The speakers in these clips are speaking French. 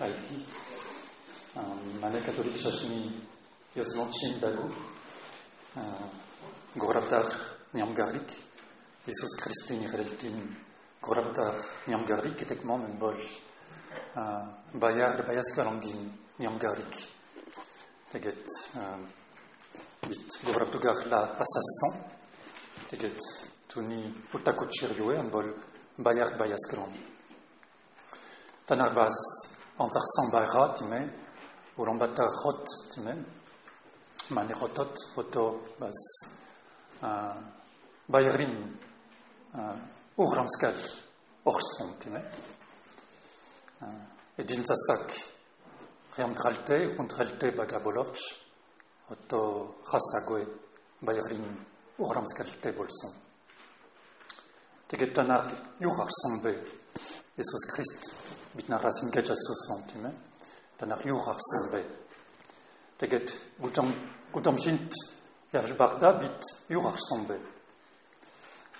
aiki. Mane katolik shashmi yozlanchin dagu. Goravtar niam garlik. Jesus Christi ni reltin goravtar niam garlik etekman en bol. Bayar bayas kalangin niam garlik. Teget bit goravtugar la assassin. Teget tuni putakutchirioe en bol bayar bayas онцарсан байгаа тийм ээ Улаанбаатар хот тийм ээ манай хотод хото бас а баярын ухрамскал орсон тийм ээ. Эдийн засаг хямдралтэй хүндралтэй байгаа боловч хото хасаггүй баярын ухрамскалтай болсон. Тэгээд танаар юу харсан бэ? Есүс Христ биднээс ингэж асуусан тийм ээ. Танах юу хагсан бэ? Тэгээд гудам гудамшинт явж багта бид юу хагсан бэ?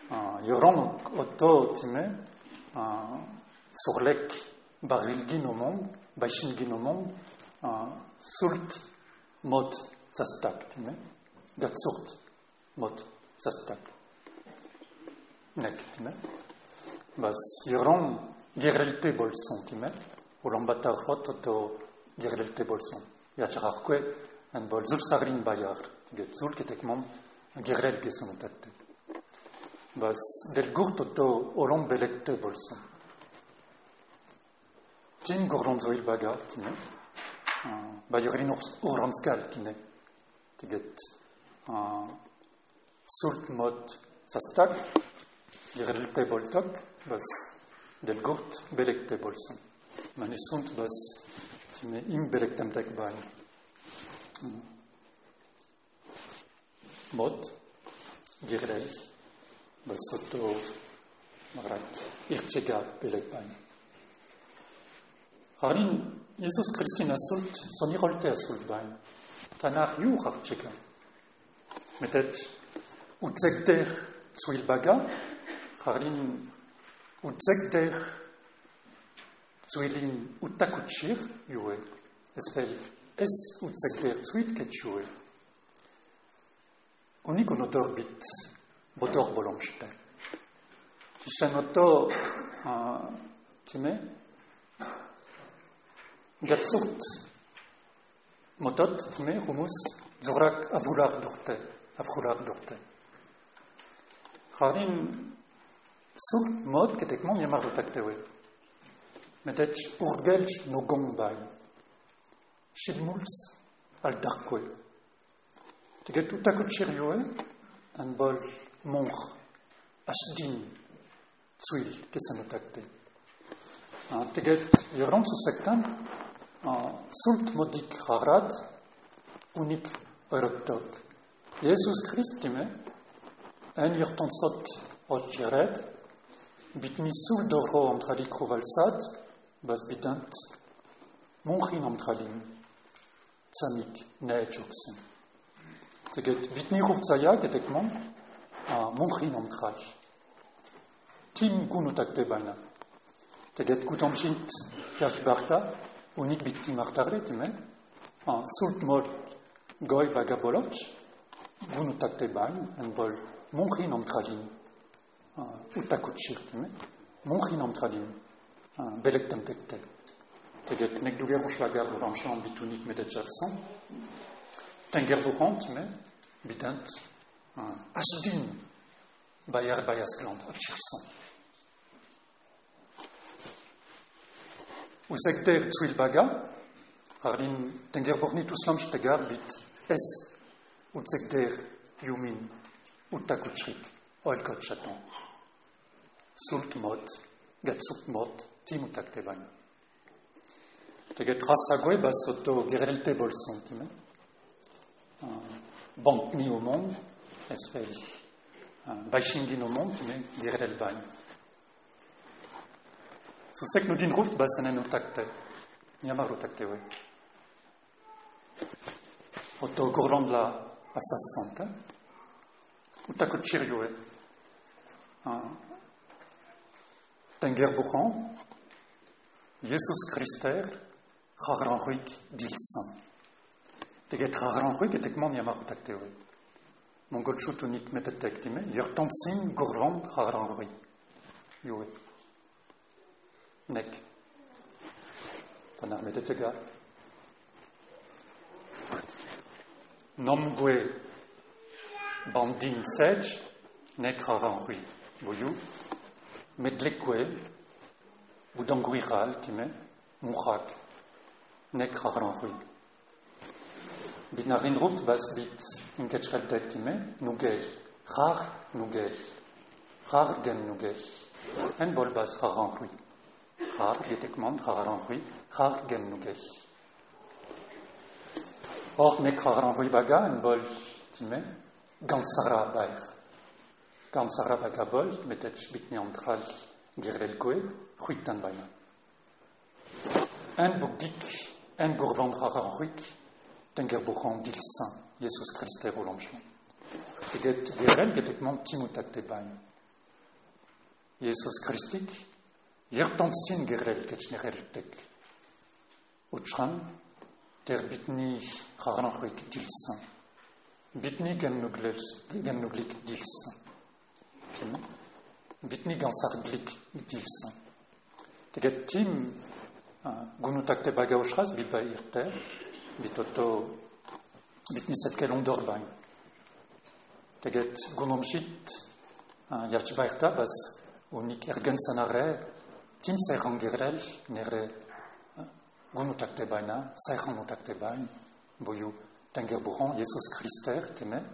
А Еврон отто тийм ээ. А сурлек барилгин омон башингин омон а сүрт мод застак тийм ээ. Гацурт мод застак. Нэг тийм ээ. Бас Еврон гэрэл тэй болсон тийм ээ. Улаанбаатар хотод гэрэл тэй болсон. Ячаарахгүй ан бол зүр сагрын баяр. Тэгээд зүр гэдэг юм гэрэл гэсэн үг татдаг. Бас дэлгүүрт одоо улаан бэлэгтэй болсон. Чин горон зойл багаар тийм ээ. Баярын урамскал тийм ээ. Тэгээд а сүлт мод састаг гэрэлтэй болдог. Бас delgurt berekte bolsun. Yani sunt bas şimdi im berektem tek bani. Mod girel bas soto magrak irçega belek bani. Harin Jesus Kristin asult son irolte asult bani. Tanar yuh arçega. der, utzekter zuilbaga harin utzekter zuelin utakutschir jue, ez fel ez utzekter zuilket jue. Unik un otorbit botor bolomsten. Zizan oto, uh, zime, gatzurt motot, zime, humus, zorak avular dorte, avular dorte. Harim, sult mod ketekmon yamar dotaktewe. Metet urgelch no gombay. Shidmuls al darkwe. Teget utakut chirioe an bol monch ashdin tsuil kesanotakte. Teget yoron su sektan sult modik harad unik euroktok. Jesus Christime en yurton sot otchired bitni sul doro amtrali krovalsad bas bidant monchin amtralin tsamik neejoksen. Teget bitni ruvtsaya getekman monchin amtral. Tim gunutakte baina. Teget gutamshint yarchbarta unik bittim artare time sult mod goy bagabolot gunutakte bain en bol monchin amtralin utakutshir time monchin amtralin belektem tekte. Teget nek duger uslagar uramshlan bitunik medetjarsan. Tenger vurant me bidant ashdin bayar bayaskland afchirsan. Uzekter tsuil baga, harlin tenger borni tuslam stegar bit es uzekter yumin utakutshrik oelkot chatan. Sult mod, gatsuk mod, timutak teban. Teget rasagoe bas oto gerelte bolson time. Bank ni au monde, esfel. Vaishingin au monde, time gerel bain. Susek nu din ruft basanen utakte. Yamar utakte, oui. Oto gorland la assassante. Utakot Tenger buchon, Jesus Christer, chagranruik dilsan. Teget chagranruik etek mon yamarutak teori. Mon golchut unik metetek time, yer tantsin gorvan chagranruik. Yoe. Nek. Tanar metetega. Nomgue bandin sedge, nek chagranruik. Boyou. Medlekwe, Budanguiral, time, Mouchak, Nek Haranrui. Binarin ruft was bit time, Rar Nugel, Rar gen Nugel, en bolbas Haranrui. Rar, getekmand Haranrui, Rar gen Nugel. Or, Nek Haranrui baga, en bol, time, Gansara baer. ганцаараа багабол мэдэж битний амтрал гэрэлгүй хуйтан байна. Эн бүгдик эн гурван хахаа хуйт тэнгэр бухон дилсэн Есүс Христээр уламжлан. Тэгээд гэрэл гэдэг мөн Тимотед байна. Есүс Христик ертөнцийн гэрэл гэж нэрлэдэг. Учир нь тэр бидний хахаа хуйт дилсэн. Бидний гэнүглэс гэнүглик дилсэн тийм бидний ганцаардлыг мэдээлсэн. Тэгээд тийм гүнүтагтэй байгаа учраас би баяртай. Бид одоо бидний сэтгэл өндөр байна. Тэгээд гүномшит явж байхдаа бас үнийг эргэн санаарай. Тим сайхан гэрэл нэрэ гүнүтагтэй байна. Сайхан утагтэй байна. Буюу Тэнгэр бурхан Есүс Христээр тийм ээ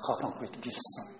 хахран хүйт гэлсэн.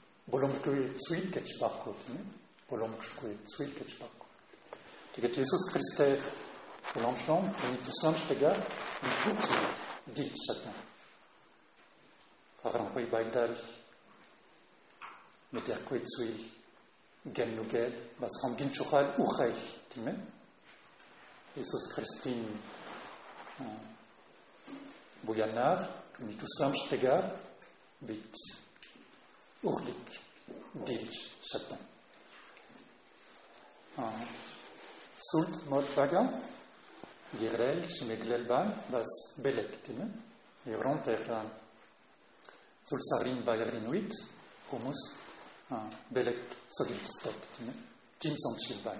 боломжгүй зүйл гэж баггүй тийм боломжгүй зүйл гэж баггүй. Тэгээд Иесус Христос боломжтой энэ тусламжтайгаар бүх зүйл дийж чадна. Харанхуй байндал мэдэрхгүй зүйл гэнүгэл бас хамгийн чухал ухай тийм ээ. Иесус Христийн буянаар энэ тусламжтайгаар бит urlik, dilj, satan. Sult mod baga, girel, shimeglel ban, bas belek, time? Evron terran. Sul sarin bayerin wit, humus, belek sogil stok, time? Tim sanchil ban.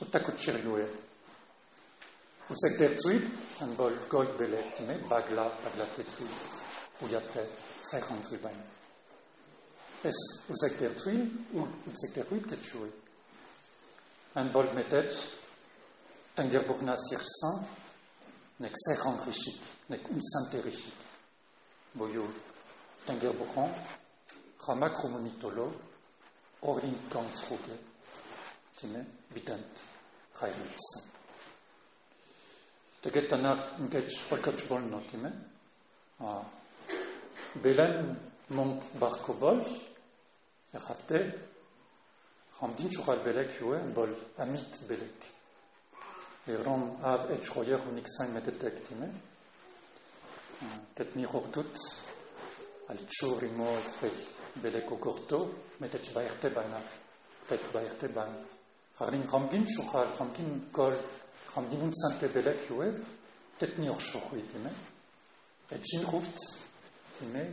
Utakut dertsuit, an bol goit belek, time? Bagla, bagla tetsuit. Uyate, saichant rubain. Es usek dertsuit, ou usek dertsuit ketchouit. An bol metet, tanger burna sirsan, nek saichant rishik, nek unsante rishik. Boyo, tanger burhan, rama kromonitolo, orin kansruge, time? Bidant, rairilsan. Тэгээд танаар ингэж хөлгөж болно тийм ээ. А Бэлэн мон барковол яхавтэ хамдин чухал бэлэг юу бол амит бэлэг. Евром ав эч хойер уник сан мэддэг тийм ээ. Тэт ми хурдут ал чуур имоос фэл бэлэг окорто мэдэж баяртай байна. Тэт баяртай байна. Харин хамдин чухал хамдин гол rambin kol, Ramdinun sante belek yue, tet ni or chokwe time, et jin ruft, time,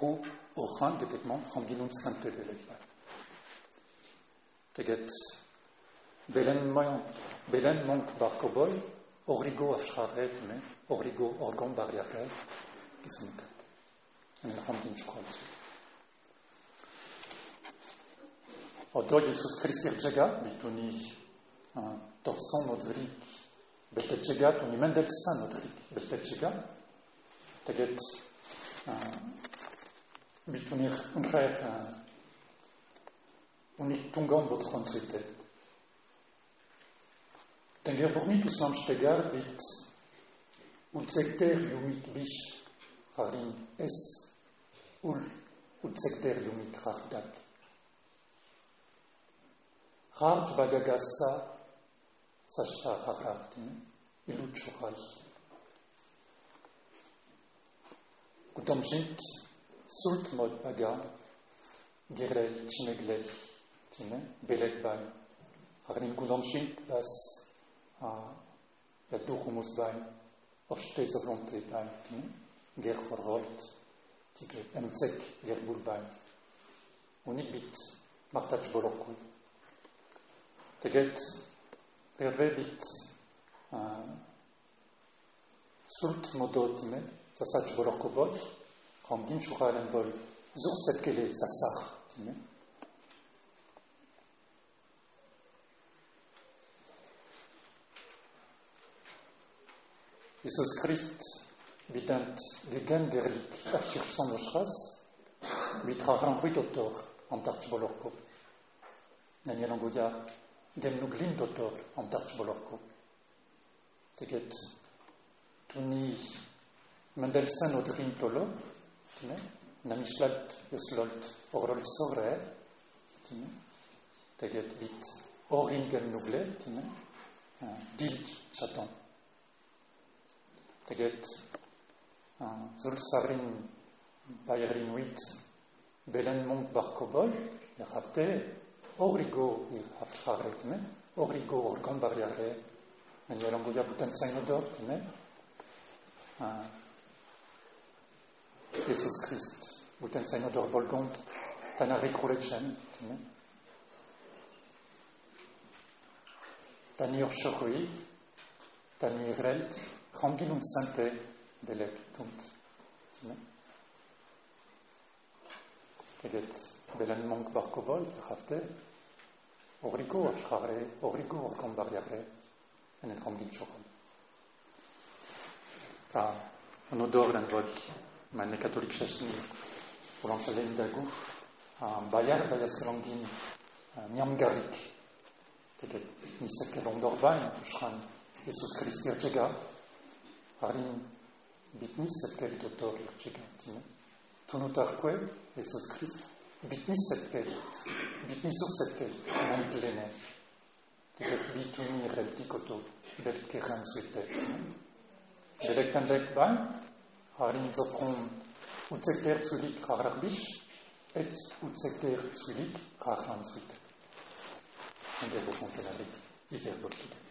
ru orchan getekman, ramdinun sante belek ba. Teget, belen mayon, belen monk barkobol, origo afshrare time, origo orgon barriare, gisumutat. En ramdin chokwe. Odo Jesus Christi rjega, bitoni, torson odvrik Beltetxegat, uni Mendelssohn odrik Beltetxegat, teget bit unir unrer unik tungan botron zuite. Tenger burni tuslam stegar bit utzekter yumik bish harin es. Ul utzekter yumik hardak. Hart саллаафагаартин илутсуқал гутамшит султ мод пага гэрэл чинэглэл тинэ бэлэг бай харин гутамшит бас а я духумус бай орштэй зовлонтэй бай тинэ гэр хоргорт тигэ эмцэг гэр бүр бай уник бит мартаж болохгүй тэгээд Teget, Pervedit sult modotime, zasach bolorkobol, ramdin churalen bol, zurset kele zasach, time. Jesus Christ bidant gegen gerlik afir son ochras, bitra ranruit autor antarch bolorko. Daniel Angoya gen nu glint otor an tarch bolorko. Teget tuni Mendelssohn o drin tolo, tine, na mislalt euslolt orlolt sore, tine, teget bit orin gen nu gle, tine, dilt chatan. Teget zol sarin bayerin wit belen mont barkobol, origo i hafharetme, origo organ barriare, en yalangoya butan sainodor, tine, Jesus Christ, butan sainodor bolgont, tana tine, tani urshorui, tani relt, rangin und sante, belek tunt, tine, teget, belen monk barkobol, hafte, origo afrare, origo organ barriare, en rangin chokon. Ta, an odor den vod, ma ne katolik chesni, o lanchalen da gouf, a bayar da yas rangin, niam garik, teget, ni seke londor bain, chran, Jesus Christi archega, harin, bitni seke dotor archega, tine, tunutar kwe, Jesus Christ, ಬಿತ್ನಿಸತ್ಕೇಳಿತ್ ಬಿತ್ನಿಸೋಸತ್ಕೇಳಿತ್ ಮಂಟ್ಲೇನೆ ಇದಕ್ಕೆ ಬಿತುನಿ ಹೇಳ್ತಿಕೊತು ಬೆಳ್ಕೆ ಹನ್ಸುತ್ತೆ ಬೆಳಕ್ ತಂದೆಕ್ ಬಾಯ್ ಹಾರಿನ ಜೊಕೊಂಡ್ ಉಚ್ಚಕ್ಕೇರ್ ಸುಲಿಕ್ ಹಾರಬಿಶ್ ಎಚ್ ಉಚ್ಚಕ್ಕೇರ್ ಸುಲಿಕ್ ಹಾರ್ ಹನ್ಸುತ್ತೆ ಹಂಗೆ ಹೋಗ್ಕೊಂತ ಇದೆ ಬರ್ತಿದೆ